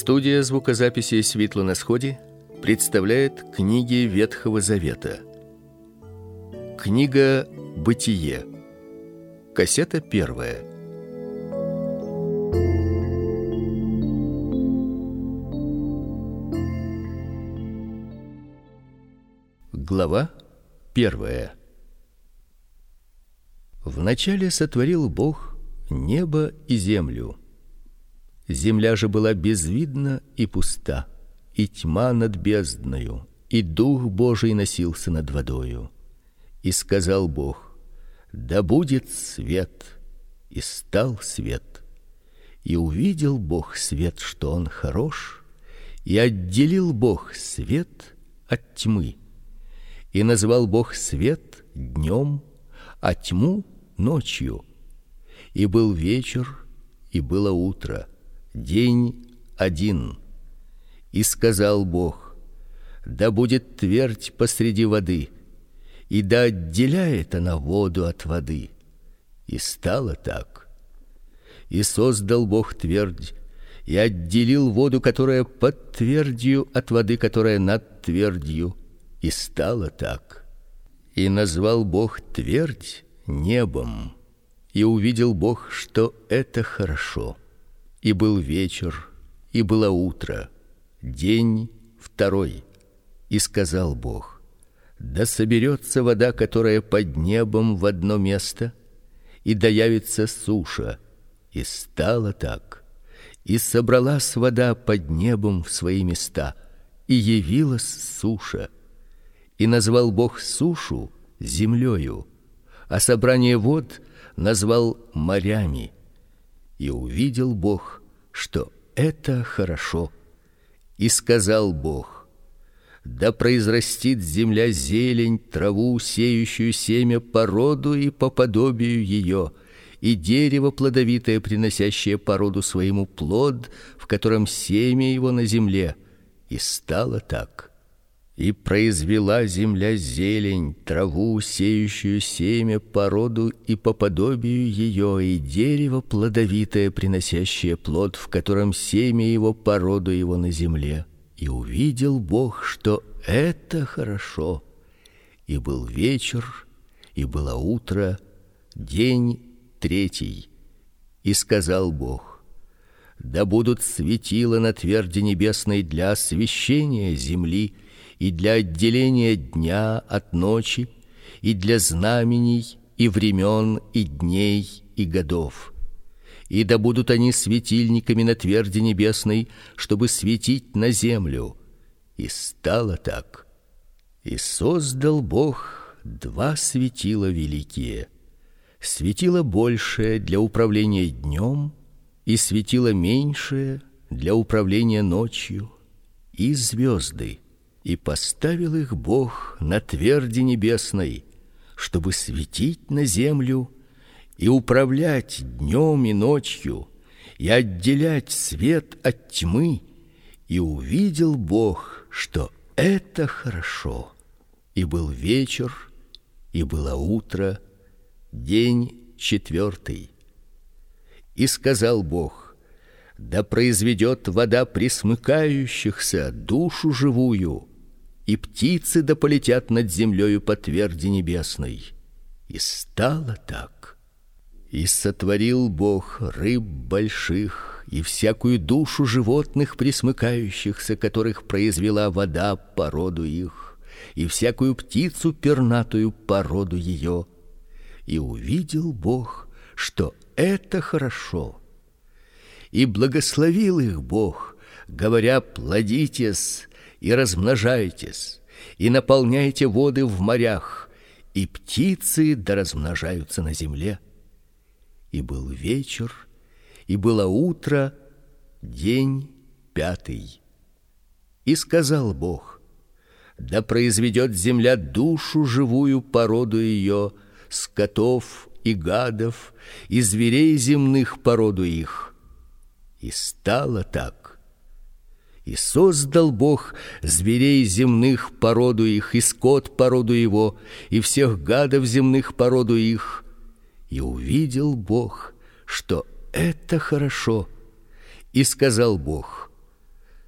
Студия звукозаписи Светло на сходе представляет книги Ветхого Завета. Книга Бытие. Кассета первая. Глава первая. Вначале сотворил Бог небо и землю. Земля же была безвидна и пуста, и тьма над бездною, и дух Божий носился над водою. И сказал Бог: да будет свет. И стал свет. И увидел Бог свет, что он хорош, и отделил Бог свет от тьмы. И назвал Бог свет днем, а тьму ночью. И был вечер, и было утро день один. И сказал Бог: да будет твердь посреди воды, и да отделяет она воду от воды. И стало так. И создал Бог твердь и отделил воду, которая под твердью, от воды, которая над твердью, и стало так. И назвал Бог твердь небом. И увидел Бог, что это хорошо. И был вечер, и было утро, день второй. И сказал Бог: да соберется вода, которая под небом в одно место, и да явится суша. И стало так. И собралась вода под небом в свои места, и явилась суша. И назвал Бог сушу землею, а собрание вод назвал морями и увидел Бог, что это хорошо. И сказал Бог: да произрастит земля зелень, траву, сеющую семя по роду и по подобию ее, и дерево плодовитое, приносящее по роду своему плод, в котором семя его на земле. И стало так. И произвела земля зелень, траву, сеющую семя по роду и по подобию ее, и дерево плодовитое, приносящее плод, в котором семя его по роду его на земле. И увидел Бог, что это хорошо. И был вечер, и было утро, день третий. И сказал Бог: да будут светила на тверди небесной для освещения земли и для отделения дня от ночи, и для знамений и времен и дней и годов. И да будут они светильниками на тверди небесной, чтобы светить на землю. И стало так. И создал Бог два светила великие: светило большее для управления днем и светило меньшее для управления ночью, и звезды и поставил их Бог на тверди небесной, чтобы светить на землю и управлять днем и ночью, и отделять свет от тьмы. И увидел Бог, что это хорошо. И был вечер, и было утро, день четвертый. И сказал Бог: да произведет вода присмыкающихся душу живую и птицы да полетят над землею по тверди небесной. И стало так. И сотворил Бог рыб больших и всякую душу животных присмыкающихся, которых произвела вода по роду их, и всякую птицу пернатую по роду ее. И увидел Бог, что это хорошо. И благословил их Бог, говоря: плодитесь и размножайтесь, и наполняйте воды в морях, и птицы да размножаются на земле. И был вечер, и было утро, день пятый. И сказал Бог: да произведет земля душу живую породу ее, скотов и гадов, и зверей земных породу их. И стало так. И создал Бог зверей земных породу их, и скот породу его, и всех гадов земных породу их. И увидел Бог, что это хорошо. И сказал Бог: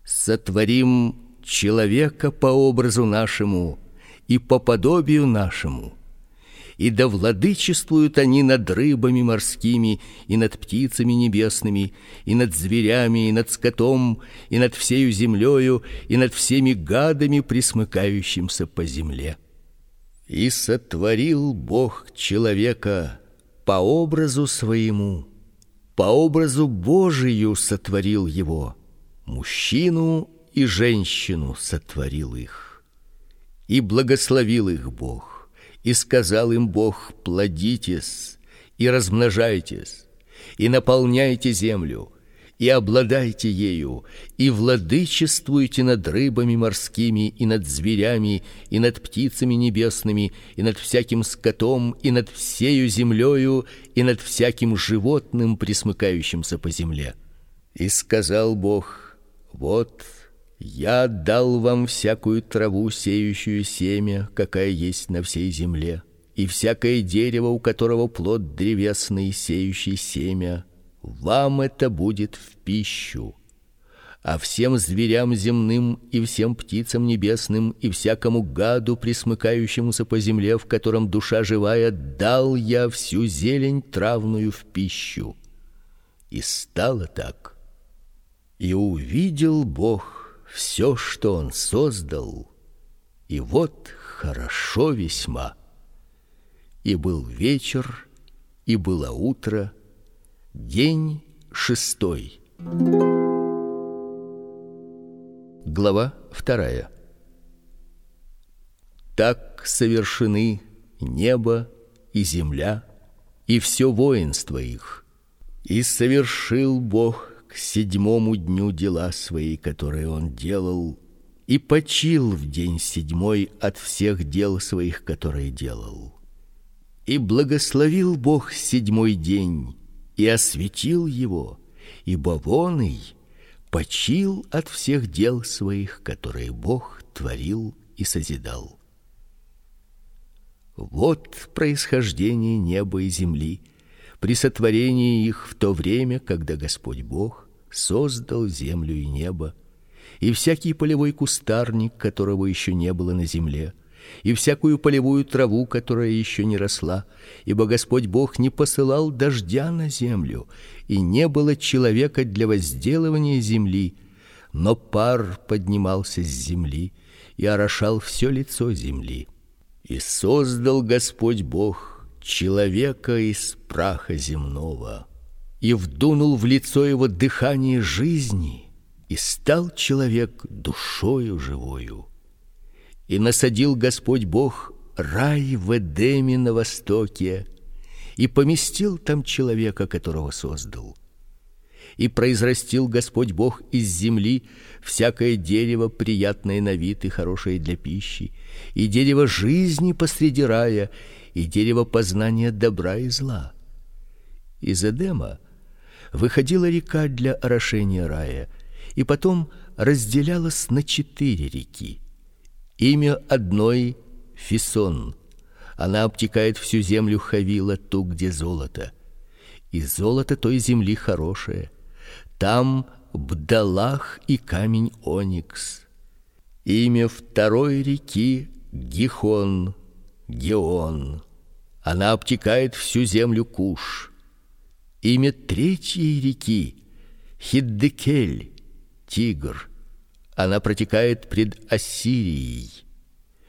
сотворим человека по образу нашему и по подобию нашему и да владычествуют они над рыбами морскими и над птицами небесными и над зверями и над скотом и над всею землею и над всеми гадами присмыкающимся по земле. И сотворил Бог человека по образу своему, по образу Божию сотворил его, мужчину и женщину сотворил их. И благословил их Бог и сказал им Бог: плодитесь и размножайтесь, и наполняйте землю, и обладайте ею, и владычествуйте над рыбами морскими, и над зверями, и над птицами небесными, и над всяким скотом, и над всею землею, и над всяким животным, присмыкающимся по земле. И сказал Бог: вот я дал вам всякую траву, сеющую семя, какая есть на всей земле, и всякое дерево, у которого плод древесный, сеющий семя, вам это будет в пищу. А всем зверям земным и всем птицам небесным и всякому гаду, присмыкающемуся по земле, в котором душа живая, дал я всю зелень травную в пищу. И стало так. И увидел Бог все, что он создал, и вот хорошо весьма. И был вечер, и было утро, день шестой. Глава вторая. Так совершены небо и земля и все воинство их. И совершил Бог к седьмому дню дела свои, которые он делал, и почил в день седьмой от всех дел своих, которые делал. И благословил Бог седьмой день и осветил его, ибо воный почил от всех дел своих, которые Бог творил и созидал. Вот происхождение неба и земли при сотворении их в то время, когда Господь Бог создал землю и небо, и всякий полевой кустарник, которого еще не было на земле, и всякую полевую траву, которая еще не росла, ибо Господь Бог не посылал дождя на землю, и не было человека для возделывания земли, но пар поднимался с земли и орошал все лицо земли. И создал Господь Бог человека из праха земного и вдунул в лицо его дыхание жизни, и стал человек душою живою. И насадил Господь Бог рай в Эдеме на востоке, и поместил там человека, которого создал. И произрастил Господь Бог из земли всякое дерево приятное на вид и хорошее для пищи, и дерево жизни посреди рая, и дерево познания добра и зла. Из Эдема выходила река для орошения рая, и потом разделялась на четыре реки. Имя одной Фисон. Она обтекает всю землю Хавила, ту, где золото. И золото той земли хорошее. Там бдалах и камень оникс. Имя второй реки Гихон Геон. Она обтекает всю землю Куш. Имя третьей реки Хиддекель, Тигр. Она протекает пред Ассирией.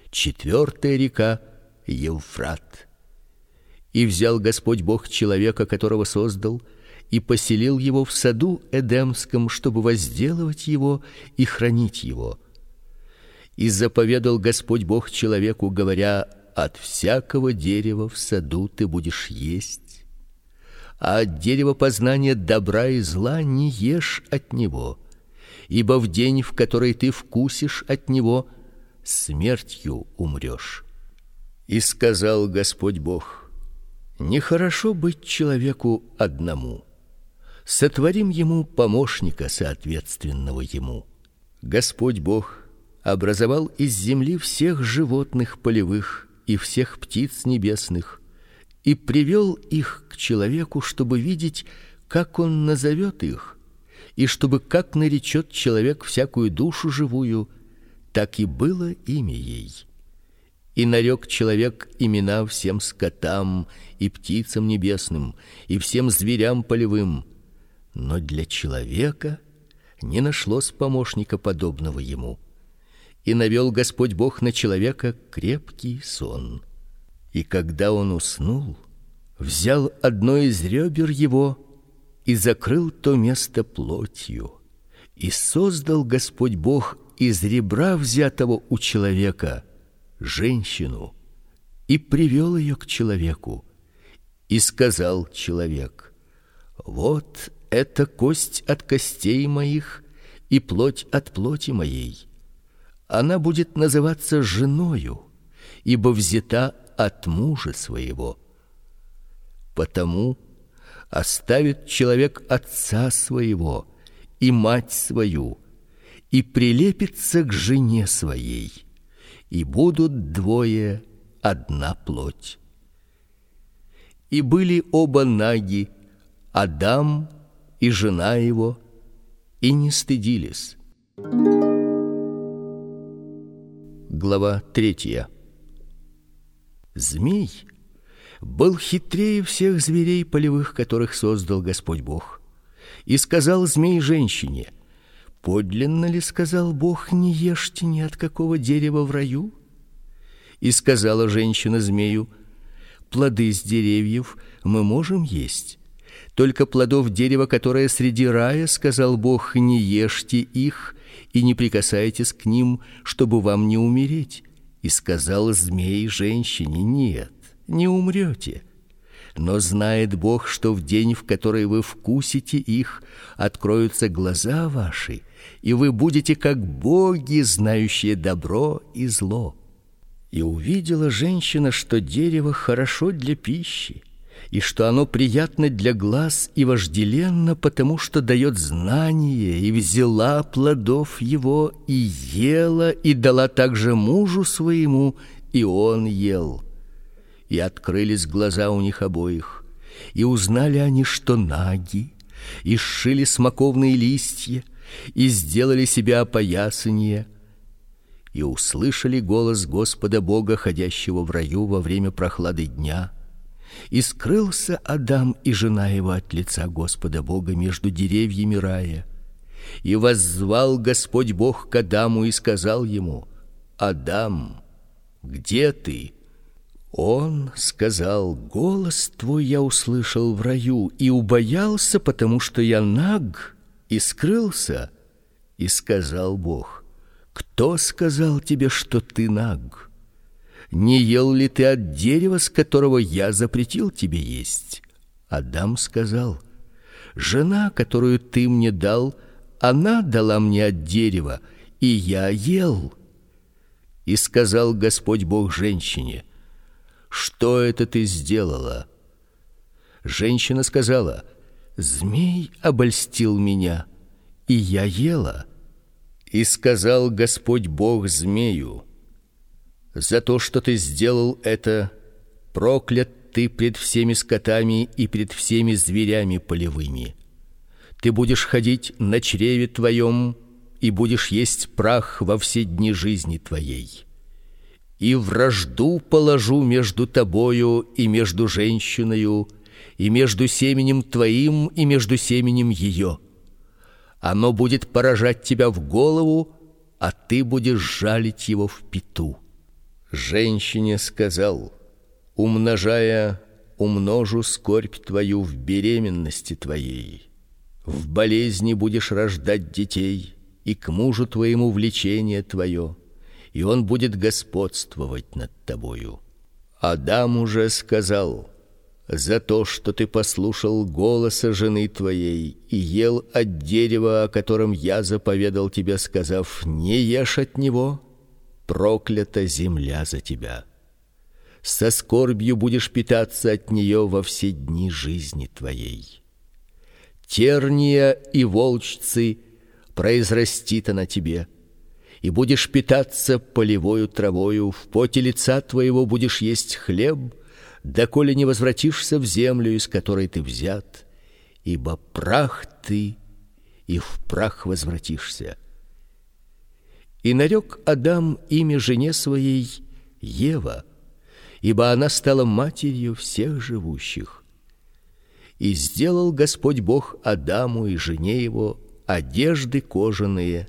Четвертая река Евфрат. И взял Господь Бог человека, которого создал, и поселил его в саду эдемском, чтобы возделывать его и хранить его. И заповедал Господь Бог человеку, говоря: от всякого дерева в саду ты будешь есть, а от дерева познания добра и зла не ешь от него, ибо в день, в который ты вкусишь от него, смертью умрешь. И сказал Господь Бог: Нехорошо быть человеку одному. Сотворим ему помощника соответственного ему. Господь Бог образовал из земли всех животных полевых и всех птиц небесных и привел их к человеку, чтобы видеть, как он назовет их, и чтобы как наречет человек всякую душу живую, так и было имя ей. И нарек человек имена всем скотам и птицам небесным и всем зверям полевым, но для человека не нашлось помощника подобного ему. И навел Господь Бог на человека крепкий сон. И когда он уснул, взял одно из ребер его и закрыл то место плотью. И создал Господь Бог из ребра взятого у человека женщину и привел ее к человеку. И сказал человек: Вот это кость от костей моих и плоть от плоти моей. Она будет называться женою, ибо взята от мужа своего. Потому оставит человек отца своего и мать свою и прилепится к жене своей, и будут двое одна плоть. И были оба наги, Адам и жена его, и не стыдились. Глава третья. Змей был хитрее всех зверей полевых, которых создал Господь Бог. И сказал змей женщине: "Подлинно ли сказал Бог: не ешьте ни от какого дерева в раю?" И сказала женщина змею: "Плоды с деревьев мы можем есть, только плодов дерева, которое среди рая, сказал Бог, не ешьте их и не прикасайтесь к ним, чтобы вам не умереть. И сказал змей женщине: нет, не умрете. Но знает Бог, что в день, в который вы вкусите их, откроются глаза ваши, и вы будете как боги, знающие добро и зло. И увидела женщина, что дерево хорошо для пищи, и что оно приятно для глаз и вожделенно, потому что дает знание, и взяла плодов его и ела и дала также мужу своему, и он ел. И открылись глаза у них обоих, и узнали они, что наги, и сшили смоковные листья, и сделали себе опоясание, и услышали голос Господа Бога, ходящего в раю во время прохлады дня и скрылся Адам и жена его от лица Господа Бога между деревьями рая. И воззвал Господь Бог к Адаму и сказал ему: Адам, где ты? Он сказал: Голос твой я услышал в раю и убоялся, потому что я наг, и скрылся. И сказал Бог: Кто сказал тебе, что ты наг? Не ел ли ты от дерева, с которого я запретил тебе есть? Адам сказал: Жена, которую ты мне дал, она дала мне от дерева, и я ел. И сказал Господь Бог женщине: Что это ты сделала? Женщина сказала: Змей обольстил меня, и я ела. И сказал Господь Бог змею: за то, что ты сделал это, проклят ты пред всеми скотами и пред всеми зверями полевыми. Ты будешь ходить на чреве твоем и будешь есть прах во все дни жизни твоей. И вражду положу между тобою и между женщиною, и между семенем твоим и между семенем ее. Оно будет поражать тебя в голову, а ты будешь жалить его в пяту женщине сказал: умножая, умножу скорбь твою в беременности твоей. В болезни будешь рождать детей, и к мужу твоему влечение твое, и он будет господствовать над тобою. Адам уже сказал: за то, что ты послушал голоса жены твоей и ел от дерева, о котором я заповедал тебе, сказав: не ешь от него, проклята земля за тебя. Со скорбью будешь питаться от нее во все дни жизни твоей. Терния и волчцы произрастит она тебе, и будешь питаться полевою травою, в поте лица твоего будешь есть хлеб, доколе не возвратишься в землю, из которой ты взят, ибо прах ты, и в прах возвратишься. И нарек Адам имя жене своей Ева, ибо она стала матерью всех живущих. И сделал Господь Бог Адаму и жене его одежды кожаные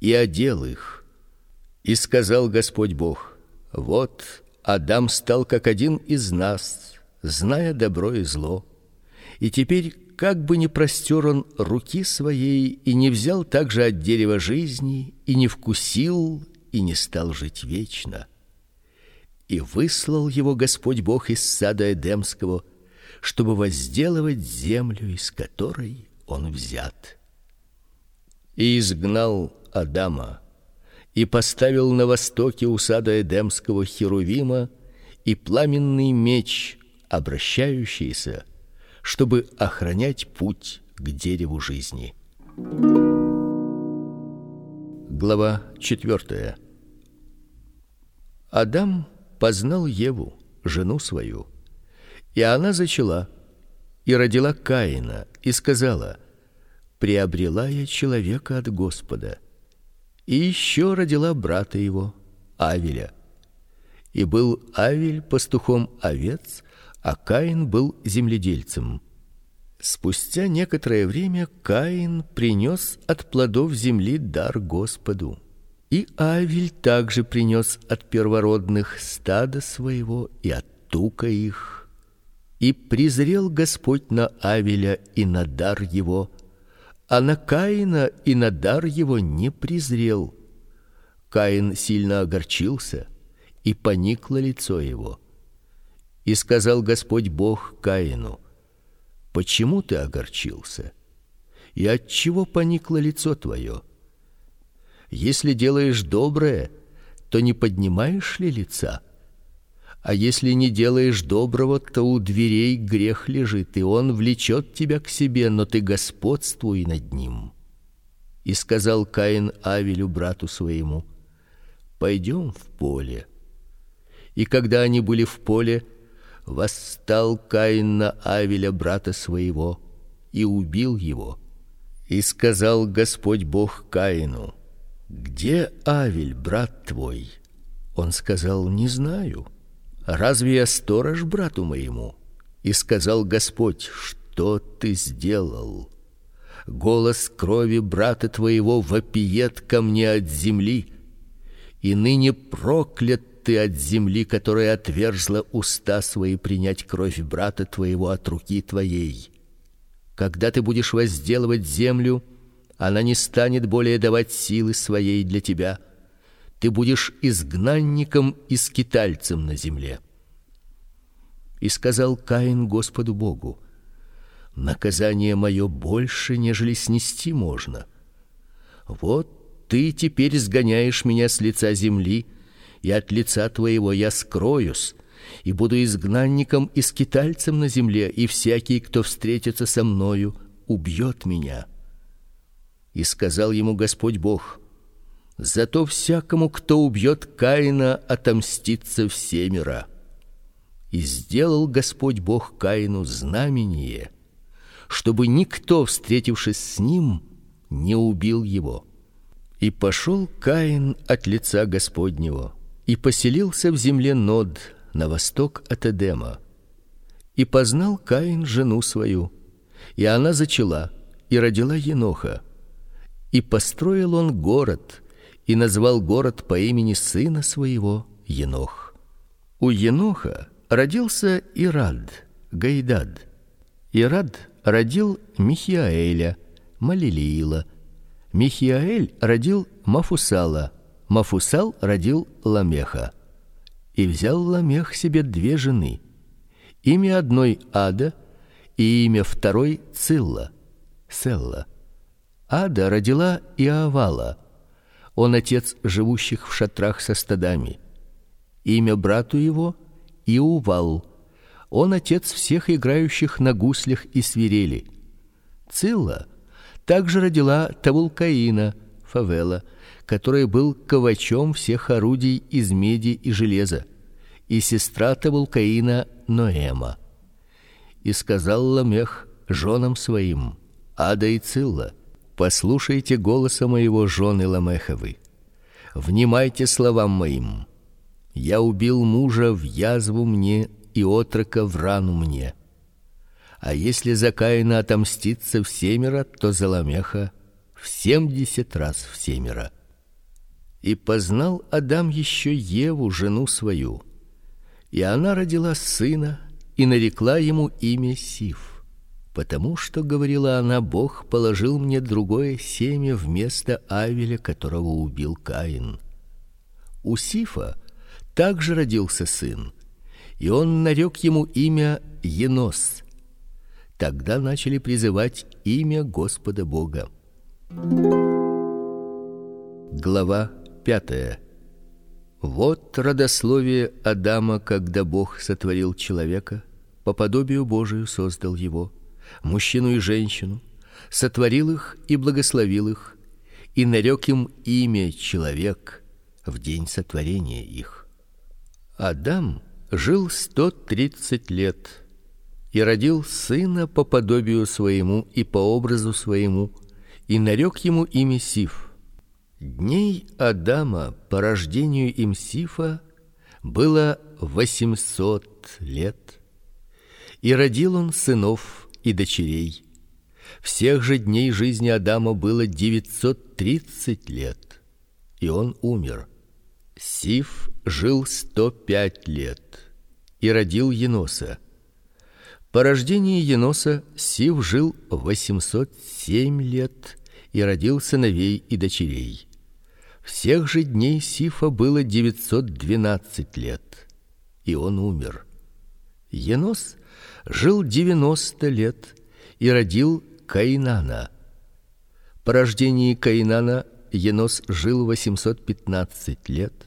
и одел их. И сказал Господь Бог: вот Адам стал как один из нас, зная добро и зло. И теперь как бы не простер он руки своей и не взял также от дерева жизни и не вкусил и не стал жить вечно. И выслал его Господь Бог из сада эдемского, чтобы возделывать землю, из которой он взят. И изгнал Адама и поставил на востоке у сада эдемского херувима и пламенный меч, обращающийся чтобы охранять путь к дереву жизни. Глава 4. Адам познал Еву, жену свою, и она зачала и родила Каина и сказала: приобрела я человека от Господа. И еще родила брата его, Авеля. И был Авель пастухом овец, а Каин был земледельцем. Спустя некоторое время Каин принес от плодов земли дар Господу. И Авель также принес от первородных стада своего и от тука их. И презрел Господь на Авеля и на дар его, а на Каина и на дар его не презрел. Каин сильно огорчился, и поникло лицо его. И сказал Господь Бог Каину: Почему ты огорчился? И от чего поникло лицо твое? Если делаешь доброе, то не поднимаешь ли лица? А если не делаешь доброго, то у дверей грех лежит, и он влечет тебя к себе, но ты господствуй над ним. И сказал Каин Авелю брату своему: Пойдем в поле. И когда они были в поле, восстал Каин на Авеля брата своего и убил его. И сказал Господь Бог Каину: Где Авель, брат твой? Он сказал: Не знаю. Разве я сторож брату моему? И сказал Господь: Что ты сделал? Голос крови брата твоего вопиет ко мне от земли, и ныне проклят ты от земли, которая отверзла уста свои принять кровь брата твоего от руки твоей. Когда ты будешь возделывать землю, она не станет более давать силы своей для тебя. Ты будешь изгнанником и скитальцем на земле. И сказал Каин Господу Богу: Наказание мое больше, нежели снести можно. Вот ты теперь сгоняешь меня с лица земли, и от лица твоего я скроюсь, и буду изгнанником и скитальцем на земле, и всякий, кто встретится со мною, убьет меня. И сказал ему Господь Бог: Зато всякому, кто убьет Каина, отомстится всемиро. И сделал Господь Бог Каину знамение, чтобы никто, встретившись с ним, не убил его. И пошел Каин от лица Господнего и поселился в земле Нод на восток от Эдема. И познал Каин жену свою, и она зачала и родила Еноха. И построил он город и назвал город по имени сына своего Енох. У Еноха родился Ирад, Гайдад. Ирад родил Михиаэля, Малилиила. Михиаэль родил Мафусала, Мафусал родил Ламеха. И взял Ламех себе две жены. Имя одной Ада и имя второй Цилла. Селла. Ада родила Иавала. Он отец живущих в шатрах со стадами. Имя брату его Иувал. Он отец всех играющих на гуслях и свирели. Цилла также родила Тавулкаина, Фавела, который был ковачом всех орудий из меди и железа, и сестра Тавулкаина Ноэма. И сказал Ламех женам своим: Ада и Цилла: Послушайте голоса моего жены Ламеховы. Внимайте словам моим. Я убил мужа в язву мне и отрока в рану мне. А если за Каина отомститься в семеро, то за Ламеха в семьдесят раз в семеро. И познал Адам еще Еву, жену свою, и она родила сына и нарекла ему имя Сиф, потому что говорила она: Бог положил мне другое семя вместо Авеля, которого убил Каин. У Сифа также родился сын, и он нарек ему имя Енос. Тогда начали призывать имя Господа Бога. Глава пятая. Вот родословие Адама, когда Бог сотворил человека, по подобию Божию создал его, мужчину и женщину, сотворил их и благословил их, и нарек им имя человек в день сотворения их. Адам жил сто тридцать лет и родил сына по подобию своему и по образу своему, и нарек ему имя Сиф Дней Адама по рождению им Сифа было восемьсот лет, и родил он сынов и дочерей. Всех же дней жизни Адама было девятьсот тридцать лет, и он умер. Сиф жил сто пять лет и родил Еноса. По рождении Еноса Сиф жил восемьсот семь лет и родил сыновей и дочерей. Всех же дней Сифа было девятьсот двенадцать лет, и он умер. Енос жил девяносто лет и родил Каинана. По рождении Каинана Енос жил восемьсот пятнадцать лет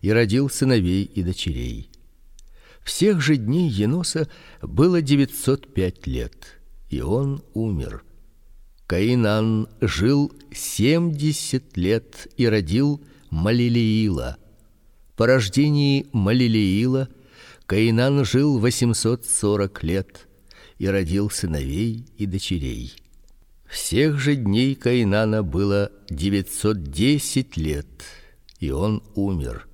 и родил сыновей и дочерей. Всех же дней Еноса было девятьсот пять лет, и он умер. Каинан жил семьдесят лет и родил Малилиила. По рождении Малилиила Каинан жил восемьсот сорок лет и родил сыновей и дочерей. Всех же дней Каинана было девятьсот десять лет, и он умер.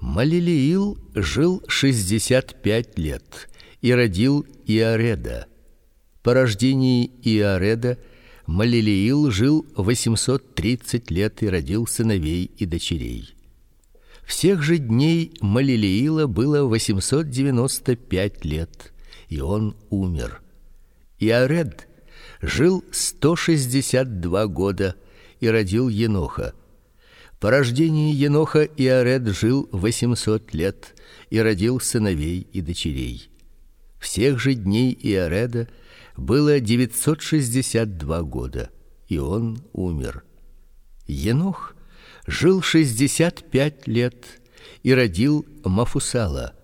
Малилиил жил шестьдесят пять лет и родил Иареда. По рождении Иареда Малилиил жил 830 лет и родил сыновей и дочерей. Всех же дней Малилиила было 895 лет, и он умер. Иаред жил 162 года и родил Еноха. По рождении Еноха Иаред жил 800 лет и родил сыновей и дочерей. Всех же дней Иареда было 962 года, и он умер. Енох жил 65 лет и родил Мафусала.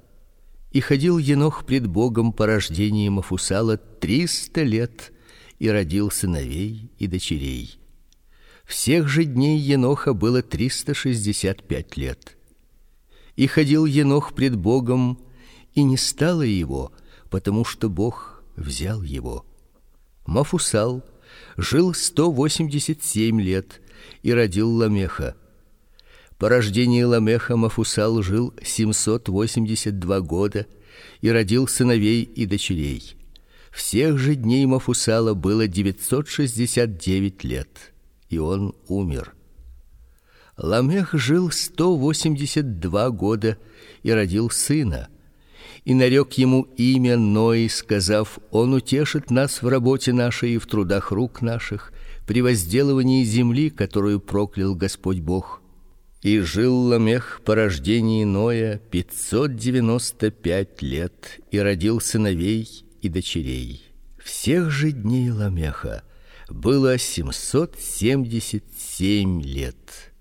И ходил Енох пред Богом по рождении Мафусала триста лет и родил сыновей и дочерей. Всех же дней Еноха было триста шестьдесят пять лет. И ходил Енох пред Богом, и не стало его, потому что Бог взял его. Мафусал жил сто восемьдесят семь лет и родил Ламеха. По рождении Ламеха Мафусал жил семьсот восемьдесят два года и родил сыновей и дочерей. Всех же дней Мафусала было девятьсот шестьдесят девять лет, и он умер. Ламех жил сто восемьдесят два года и родил сына и нарек ему имя Ной, сказав: Он утешит нас в работе нашей и в трудах рук наших, при возделывании земли, которую проклял Господь Бог. И жил Ламех по рождении Ноя пятьсот девяносто пять лет и родил сыновей и дочерей. Всех же дней Ламеха было семьсот семьдесят семь лет,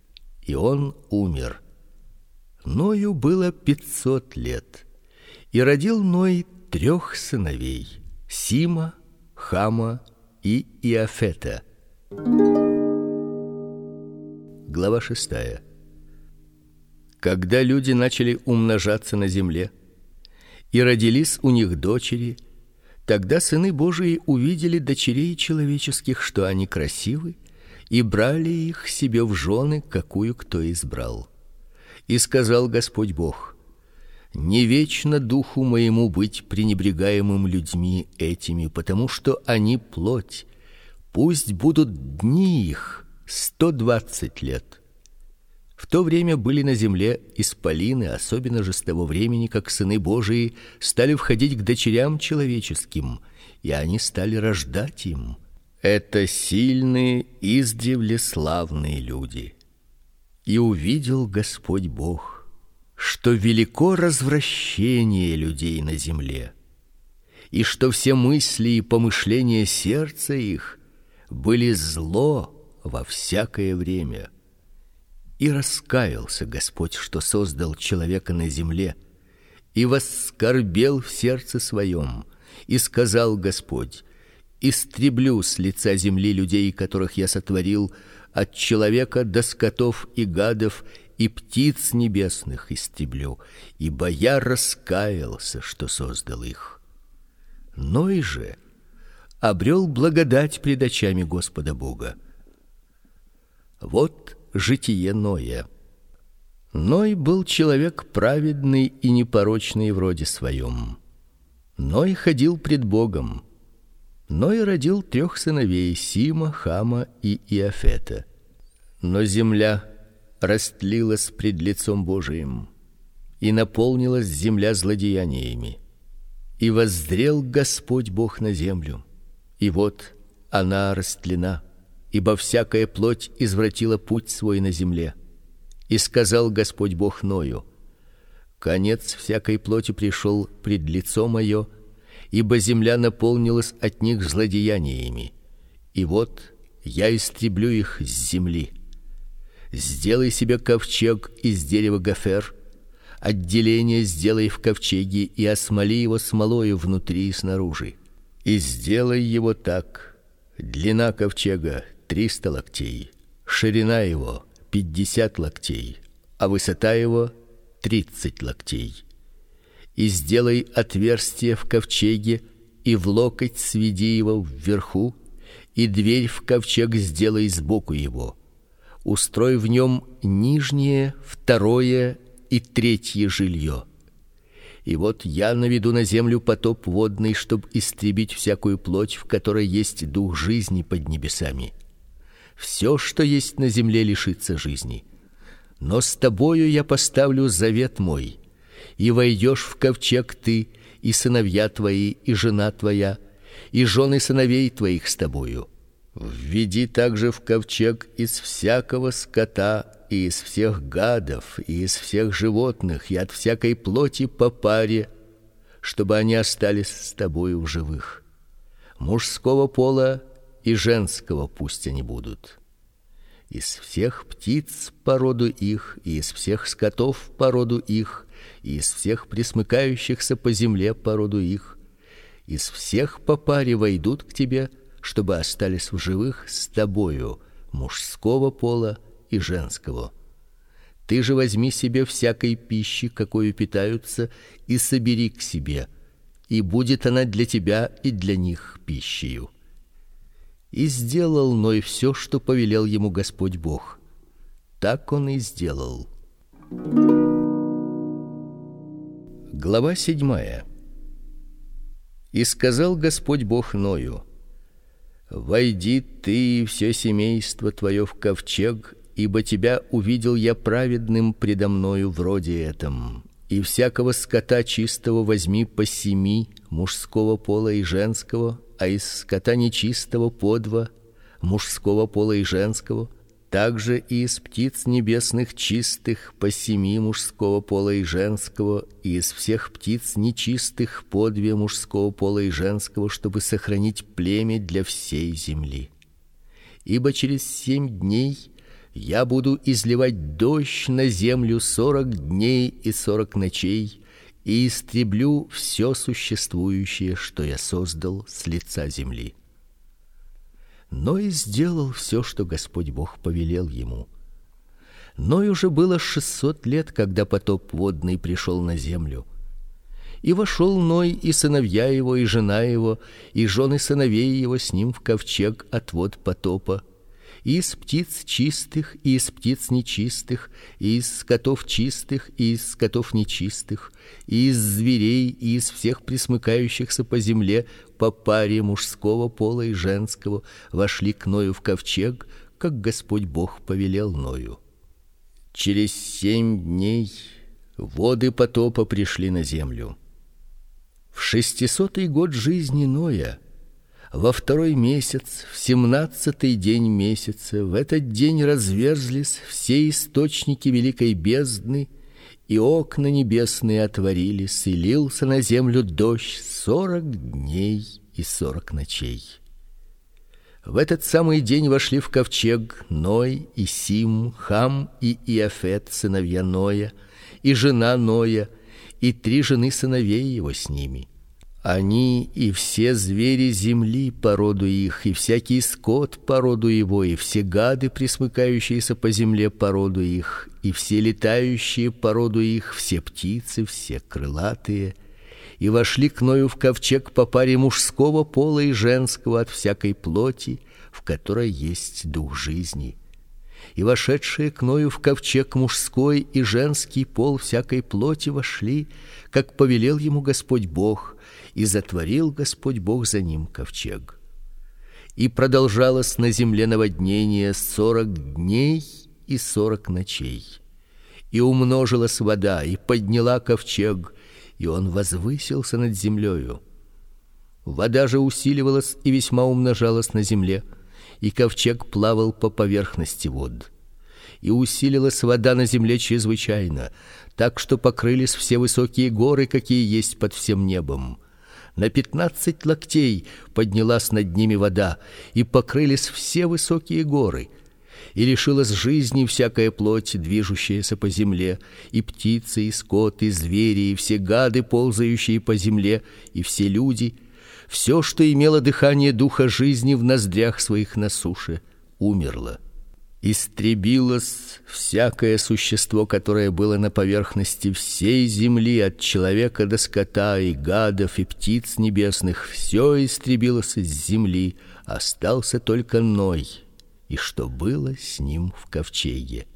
и он умер. Ною было пятьсот лет и родил Ной трех сыновей: Сима, Хама и Иафета. Глава шестая. Когда люди начали умножаться на земле, и родились у них дочери, Тогда сыны Божии увидели дочерей человеческих, что они красивы, и брали их себе в жены, какую кто избрал. И сказал Господь Бог: Не вечно духу моему быть пренебрегаемым людьми этими, потому что они плоть. Пусть будут дни их сто двадцать лет. В то время были на земле исполины, особенно же с того времени, как сыны Божии стали входить к дочерям человеческим, и они стали рождать им. Это сильные, издревле славные люди. И увидел Господь Бог, что велико развращение людей на земле, и что все мысли и помышления сердца их были зло во всякое время. И раскаялся Господь, что создал человека на земле, и воскорбел в сердце своем, и сказал Господь: истреблю с лица земли людей, которых я сотворил, от человека до скотов и гадов и птиц небесных истреблю, ибо я раскаялся, что создал их. Но и же обрел благодать пред очами Господа Бога. Вот житие Ноя. Ной был человек праведный и непорочный в роде своем. Ной ходил пред Богом. Ной родил трех сыновей: Сима, Хама и Иафета. Но земля растлилась пред лицом Божиим, и наполнилась земля злодеяниями. И воззрел Господь Бог на землю, и вот она растлена ибо всякая плоть извратила путь свой на земле. И сказал Господь Бог Ною: Конец всякой плоти пришел пред лицо мое, ибо земля наполнилась от них злодеяниями. И вот я истреблю их с земли. Сделай себе ковчег из дерева гофер, отделение сделай в ковчеге и осмоли его смолою внутри и снаружи. И сделай его так: длина ковчега триста локтей, ширина его пятьдесят локтей, а высота его тридцать локтей. И сделай отверстие в ковчеге и в локоть сведи его вверху, и дверь в ковчег сделай сбоку его. Устрой в нем нижнее, второе и третье жилье. И вот я наведу на землю потоп водный, чтобы истребить всякую плоть, в которой есть дух жизни под небесами все, что есть на земле, лишится жизни. Но с тобою я поставлю завет мой, и войдешь в ковчег ты и сыновья твои и жена твоя и жены сыновей твоих с тобою. Введи также в ковчег из всякого скота и из всех гадов и из всех животных и от всякой плоти по паре, чтобы они остались с тобою в живых. Мужского пола и женского пусть они будут. Из всех птиц породу их, и из всех скотов породу их, и из всех пресмыкающихся по земле породу их, из всех по паре войдут к тебе, чтобы остались в живых с тобою, мужского пола и женского. Ты же возьми себе всякой пищи, какой питаются, и собери к себе, и будет она для тебя и для них пищей. И сделал Ной все, что повелел ему Господь Бог. Так он и сделал. Глава седьмая. И сказал Господь Бог Ною: Войди ты и все семейство твое в ковчег, ибо тебя увидел я праведным предо мною в роде этом. И всякого скота чистого возьми по семи, мужского пола и женского, а из скота нечистого по два, мужского пола и женского, также и из птиц небесных чистых по семи мужского пола и женского, и из всех птиц нечистых по две мужского пола и женского, чтобы сохранить племя для всей земли. Ибо через семь дней я буду изливать дождь на землю сорок дней и сорок ночей, и истреблю все существующее, что я создал с лица земли. Но и сделал все, что Господь Бог повелел ему. Но и уже было шестьсот лет, когда потоп водный пришел на землю. И вошел Ной и сыновья его и жена его и жены сыновей его с ним в ковчег от вод потопа. Из птиц чистых, и из птиц нечистых, из скотов чистых, и из скотов нечистых, из зверей, и из всех присмыкающихся по земле по паре мужского пола и женского вошли к Ною в ковчег, как Господь Бог повелел Ною. Через семь дней воды потопа пришли на землю. В шестисотый год жизни Ноя, во второй месяц, в семнадцатый день месяца, в этот день разверзлись все источники великой бездны, и окна небесные отворились, и лился на землю дождь сорок дней и сорок ночей. В этот самый день вошли в ковчег Ной и Сим, Хам и Иафет, сыновья Ноя, и жена Ноя, и три жены сыновей его с ними. Они и все звери земли по роду их, и всякий скот по роду его, и все гады, присмыкающиеся по земле по роду их, и все летающие по роду их, все птицы, все крылатые, и вошли к Ною в ковчег по паре мужского пола и женского от всякой плоти, в которой есть дух жизни. И вошедшие к Ною в ковчег мужской и женский пол всякой плоти вошли, как повелел ему Господь Бог, и затворил Господь Бог за ним ковчег. И продолжалось на земле наводнение сорок дней и сорок ночей. И умножилась вода, и подняла ковчег, и он возвысился над землею. Вода же усиливалась и весьма умножалась на земле и ковчег плавал по поверхности вод. И усилилась вода на земле чрезвычайно, так что покрылись все высокие горы, какие есть под всем небом. На пятнадцать локтей поднялась над ними вода, и покрылись все высокие горы. И лишилась жизни всякая плоть, движущаяся по земле, и птицы, и скот, и звери, и все гады, ползающие по земле, и все люди — все, что имело дыхание духа жизни в ноздрях своих на суше, умерло. Истребилось всякое существо, которое было на поверхности всей земли, от человека до скота и гадов и птиц небесных, все истребилось из земли, остался только Ной, и что было с ним в ковчеге.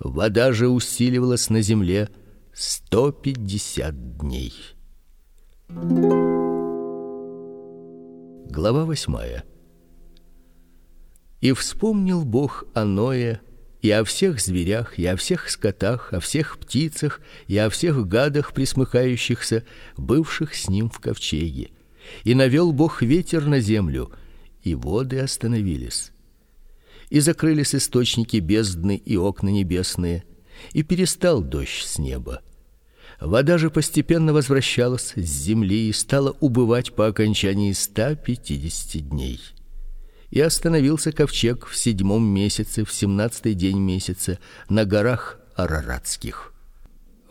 Вода же усиливалась на земле сто пятьдесят дней. Глава восьмая. И вспомнил Бог о Ное и о всех зверях, и о всех скотах, о всех птицах, и о всех гадах присмыкающихся, бывших с ним в ковчеге. И навел Бог ветер на землю, и воды остановились. И закрылись источники бездны и окна небесные, и перестал дождь с неба Вода же постепенно возвращалась с земли и стала убывать по окончании 150 дней. И остановился ковчег в седьмом месяце, в семнадцатый день месяца на горах Араратских.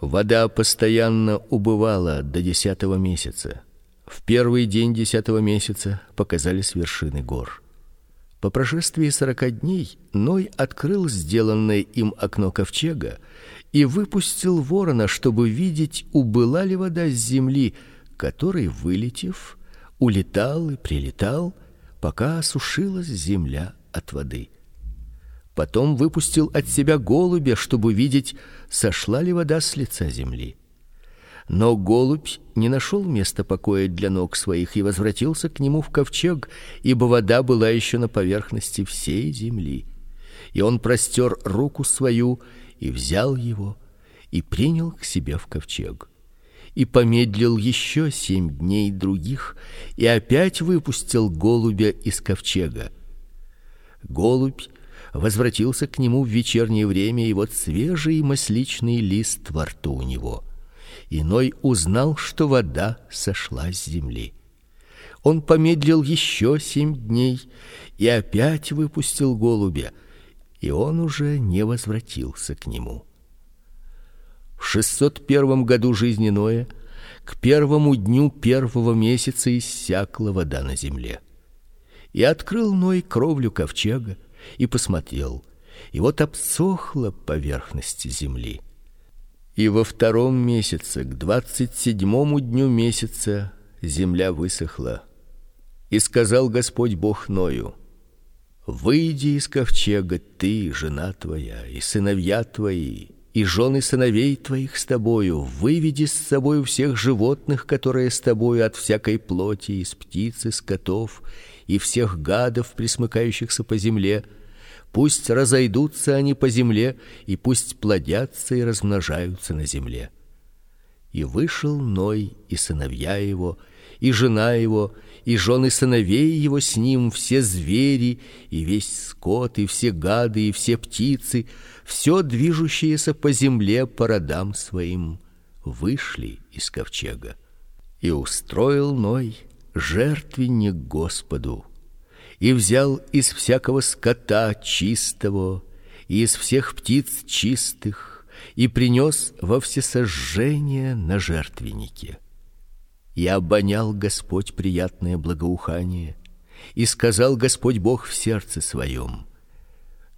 Вода постоянно убывала до десятого месяца. В первый день десятого месяца показались вершины гор. По прошествии сорока дней Ной открыл сделанное им окно ковчега и выпустил ворона, чтобы видеть, убыла ли вода с земли, который, вылетев, улетал и прилетал, пока осушилась земля от воды. Потом выпустил от себя голубя, чтобы видеть, сошла ли вода с лица земли. Но голубь не нашел места покоя для ног своих и возвратился к нему в ковчег, ибо вода была еще на поверхности всей земли. И он простер руку свою и взял его и принял к себе в ковчег. И помедлил еще семь дней других и опять выпустил голубя из ковчега. Голубь возвратился к нему в вечернее время, и вот свежий масличный лист во рту у него. Иной узнал, что вода сошла с земли. Он помедлил еще семь дней и опять выпустил голубя и он уже не возвратился к нему. В 601 году жизни Ноя к первому дню первого месяца иссякла вода на земле. И открыл Ной кровлю ковчега и посмотрел, и вот обсохла поверхность земли. И во втором месяце, к двадцать седьмому дню месяца, земля высохла. И сказал Господь Бог Ною: Выйди из ковчега ты, жена твоя, и сыновья твои, и жены сыновей твоих с тобою, выведи с собою всех животных, которые с тобою от всякой плоти, из птиц и скотов, и всех гадов, присмыкающихся по земле. Пусть разойдутся они по земле, и пусть плодятся и размножаются на земле. И вышел Ной и сыновья его, и жена его, и жены сыновей его с ним, все звери, и весь скот, и все гады, и все птицы, все движущееся по земле по родам своим, вышли из ковчега. И устроил Ной жертвенник Господу, и взял из всякого скота чистого, и из всех птиц чистых, и принес во всесожжение на жертвеннике и обонял Господь приятное благоухание, и сказал Господь Бог в сердце своем: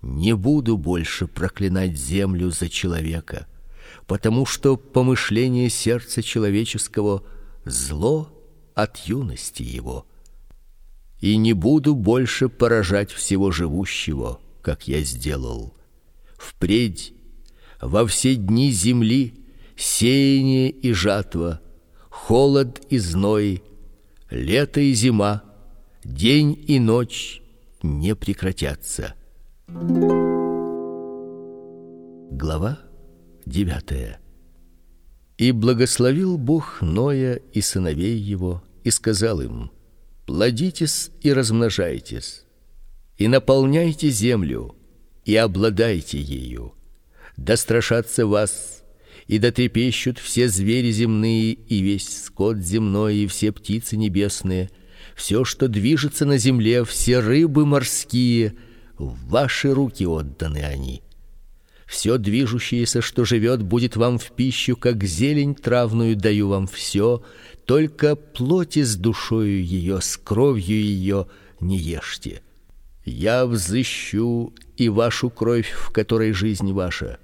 Не буду больше проклинать землю за человека, потому что помышление сердца человеческого зло от юности его. И не буду больше поражать всего живущего, как я сделал. Впредь во все дни земли сеяние и жатва холод и зной, лето и зима, день и ночь не прекратятся. Глава девятая. И благословил Бог Ноя и сыновей его и сказал им: Плодитесь и размножайтесь, и наполняйте землю, и обладайте ею. Да страшатся вас и дотрепещут все звери земные и весь скот земной и все птицы небесные, все, что движется на земле, все рыбы морские, в ваши руки отданы они. Все движущееся, что живет, будет вам в пищу, как зелень травную даю вам все, только плоти с душою ее, с кровью ее не ешьте. Я взыщу и вашу кровь, в которой жизнь ваша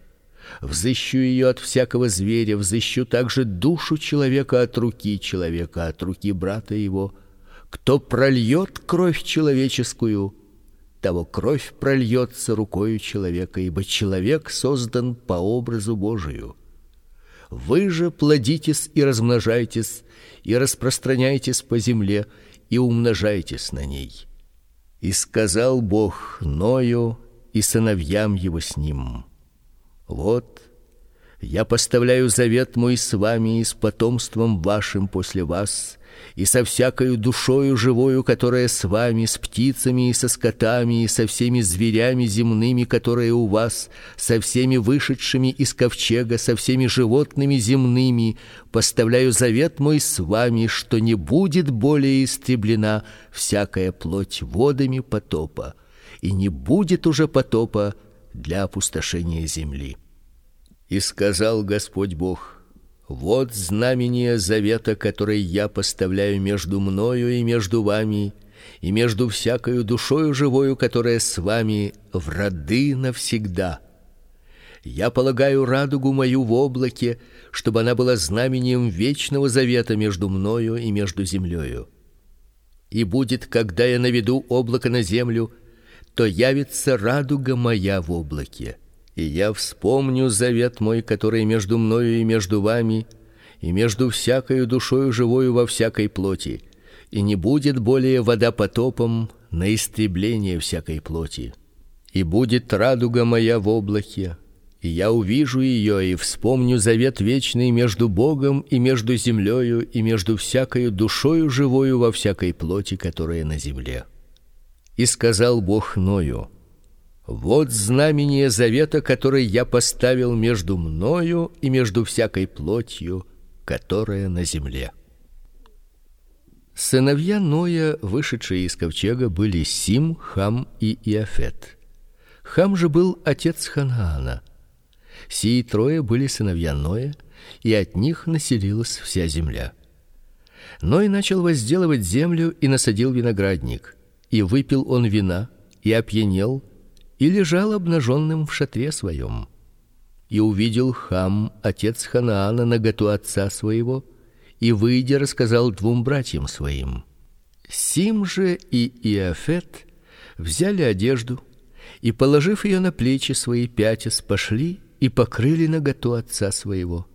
взыщу ее от всякого зверя, взыщу также душу человека от руки человека, от руки брата его. Кто прольет кровь человеческую, того кровь прольется рукою человека, ибо человек создан по образу Божию. Вы же плодитесь и размножайтесь, и распространяйтесь по земле, и умножайтесь на ней. И сказал Бог Ною и сыновьям его с ним: вот я поставляю завет мой с вами и с потомством вашим после вас, и со всякою душою живою, которая с вами, с птицами и со скотами и со всеми зверями земными, которые у вас, со всеми вышедшими из ковчега, со всеми животными земными, поставляю завет мой с вами, что не будет более истреблена всякая плоть водами потопа, и не будет уже потопа для опустошения земли. И сказал Господь Бог: Вот знамение завета, который я поставляю между мною и между вами, и между всякою душою живою, которая с вами в роды навсегда. Я полагаю радугу мою в облаке, чтобы она была знамением вечного завета между мною и между землею. И будет, когда я наведу облако на землю, то явится радуга моя в облаке. И я вспомню завет мой, который между мною и между вами, и между всякою душою живою во всякой плоти, и не будет более вода потопом на истребление всякой плоти. И будет радуга моя в облаке, и я увижу ее и вспомню завет вечный между Богом и между землею и между всякою душою живою во всякой плоти, которая на земле. И сказал Бог Ною: Вот знамение завета, который я поставил между мною и между всякой плотью, которая на земле. Сыновья Ноя, вышедшие из ковчега, были Сим, Хам и Иафет. Хам же был отец Ханаана. Сии трое были сыновья Ноя, и от них населилась вся земля. Ной начал возделывать землю и насадил виноградник и выпил он вина, и опьянел, и лежал обнаженным в шатре своем. И увидел Хам, отец Ханаана, наготу отца своего, и выйдя рассказал двум братьям своим. Сим же и Иофет взяли одежду и положив ее на плечи свои пятясь, пошли и покрыли наготу отца своего.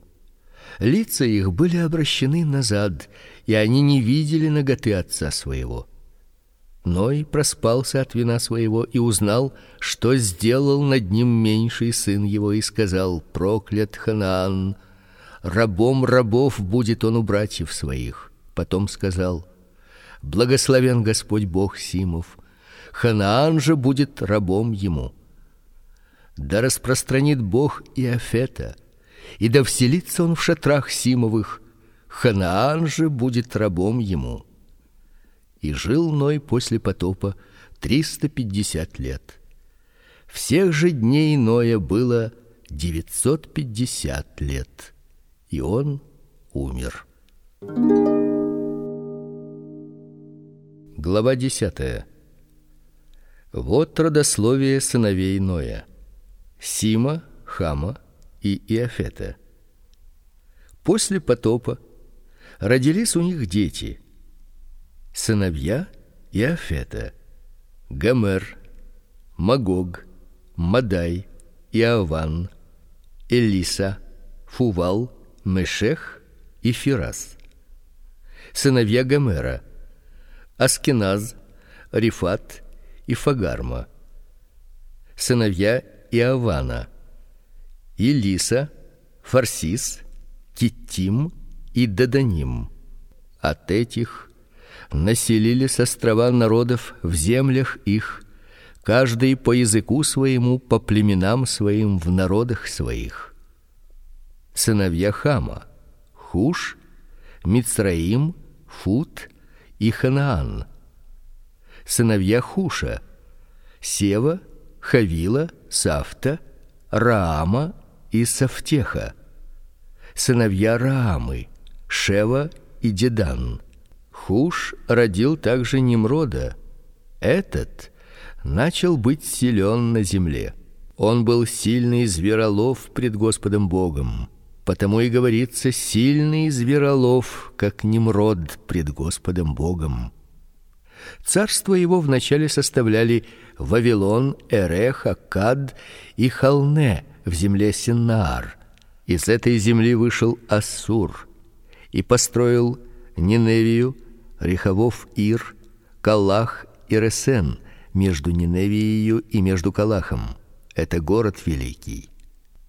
Лица их были обращены назад, и они не видели наготы отца своего. Ной проспался от вина своего и узнал, что сделал над ним меньший сын его и сказал: проклят Ханаан, рабом рабов будет он у братьев своих. Потом сказал: благословен Господь Бог Симов, Ханаан же будет рабом ему. Да распространит Бог и Афета, и да вселится он в шатрах Симовых, Ханаан же будет рабом ему. И жил Ной после потопа триста пятьдесят лет. Всех же дней Ноя было девятьсот пятьдесят лет, и он умер. Глава десятая. Вот родословие сыновей Ноя: Сима, Хама и Иофета. После потопа родились у них дети: сыновья Иофета, Гомер, Магог, Мадай, Иован, Элиса, Фувал, Мешех и Фирас. Сыновья Гомера: Аскеназ, Рифат и Фагарма. Сыновья Иована: Илиса, Фарсис, Киттим и Даданим. От этих населились острова народов в землях их, каждый по языку своему, по племенам своим в народах своих. Сыновья Хама: Хуш, Мицраим, Фут и Ханаан. Сыновья Хуша: Сева, Хавила, Сафта, Раама и Сафтеха. Сыновья Раамы: Шева и Дедан. Хуш родил также Немрода. Этот начал быть силен на земле. Он был сильный зверолов пред Господом Богом. Потому и говорится: сильный зверолов, как Немрод пред Господом Богом. Царство его вначале составляли Вавилон, Эрех, Аккад и Халне в земле Синнар. Из этой земли вышел Ассур и построил Ниневию, Рехавов Ир, Калах и Ресен между Ниневией и между Калахом. Это город великий.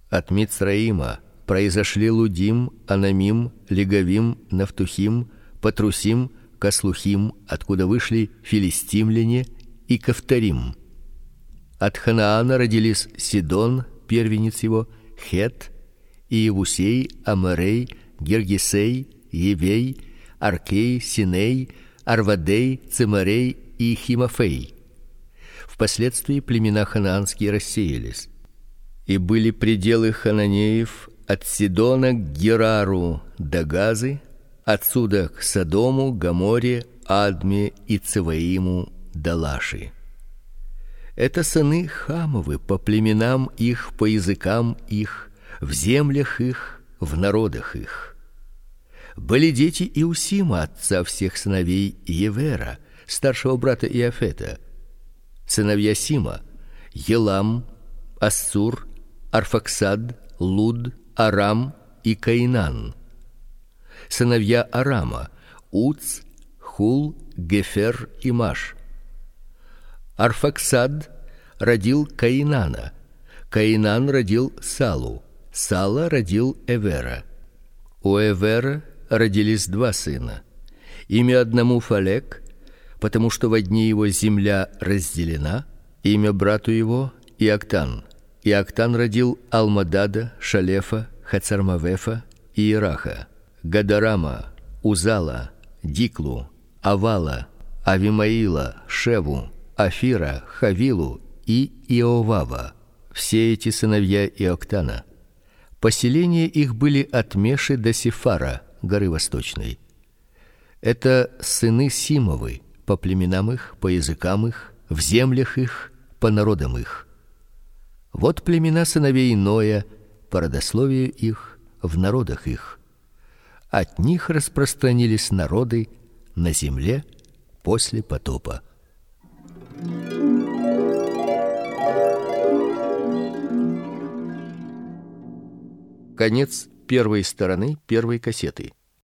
От Мицраима произошли Лудим, Анамим, Легавим, Нафтухим, Патрусим, Каслухим, откуда вышли филистимляне и Кавторим. От Ханаана родились Сидон, первенец его, Хет, Иевусей, Амарей, Гергесей, Евей, Аркей, Синей, Арвадей, Цимарей и Химофей. Впоследствии племена ханаанские рассеялись. И были пределы хананеев от Сидона к Герару до Газы, отсюда к Содому, Гоморе, Адме и Цеваиму до Лаши. Это сыны Хамовы по племенам их, по языкам их, в землях их, в народах их были дети Иусима, отца всех сыновей Евера, старшего брата Иофета. Сыновья Сима: Елам, Ассур, Арфаксад, Луд, Арам и Каинан. Сыновья Арама: Уц, Хул, Гефер и Маш. Арфаксад родил Каинана. Каинан родил Салу. Сала родил Эвера. У Эвера родились два сына. Имя одному Фалек, потому что в дни его земля разделена, имя брату его Иоктан. Иоктан родил Алмадада, Шалефа, Хацармавефа и Ираха, Гадарама, Узала, Диклу, Авала, Авимаила, Шеву, Афира, Хавилу и Иовава. Все эти сыновья Иоктана. Поселения их были от Меши до Сифара горы Восточной. Это сыны Симовы по племенам их, по языкам их, в землях их, по народам их. Вот племена сыновей Ноя по родословию их, в народах их. От них распространились народы на земле после потопа. Конец первой стороны первой кассеты.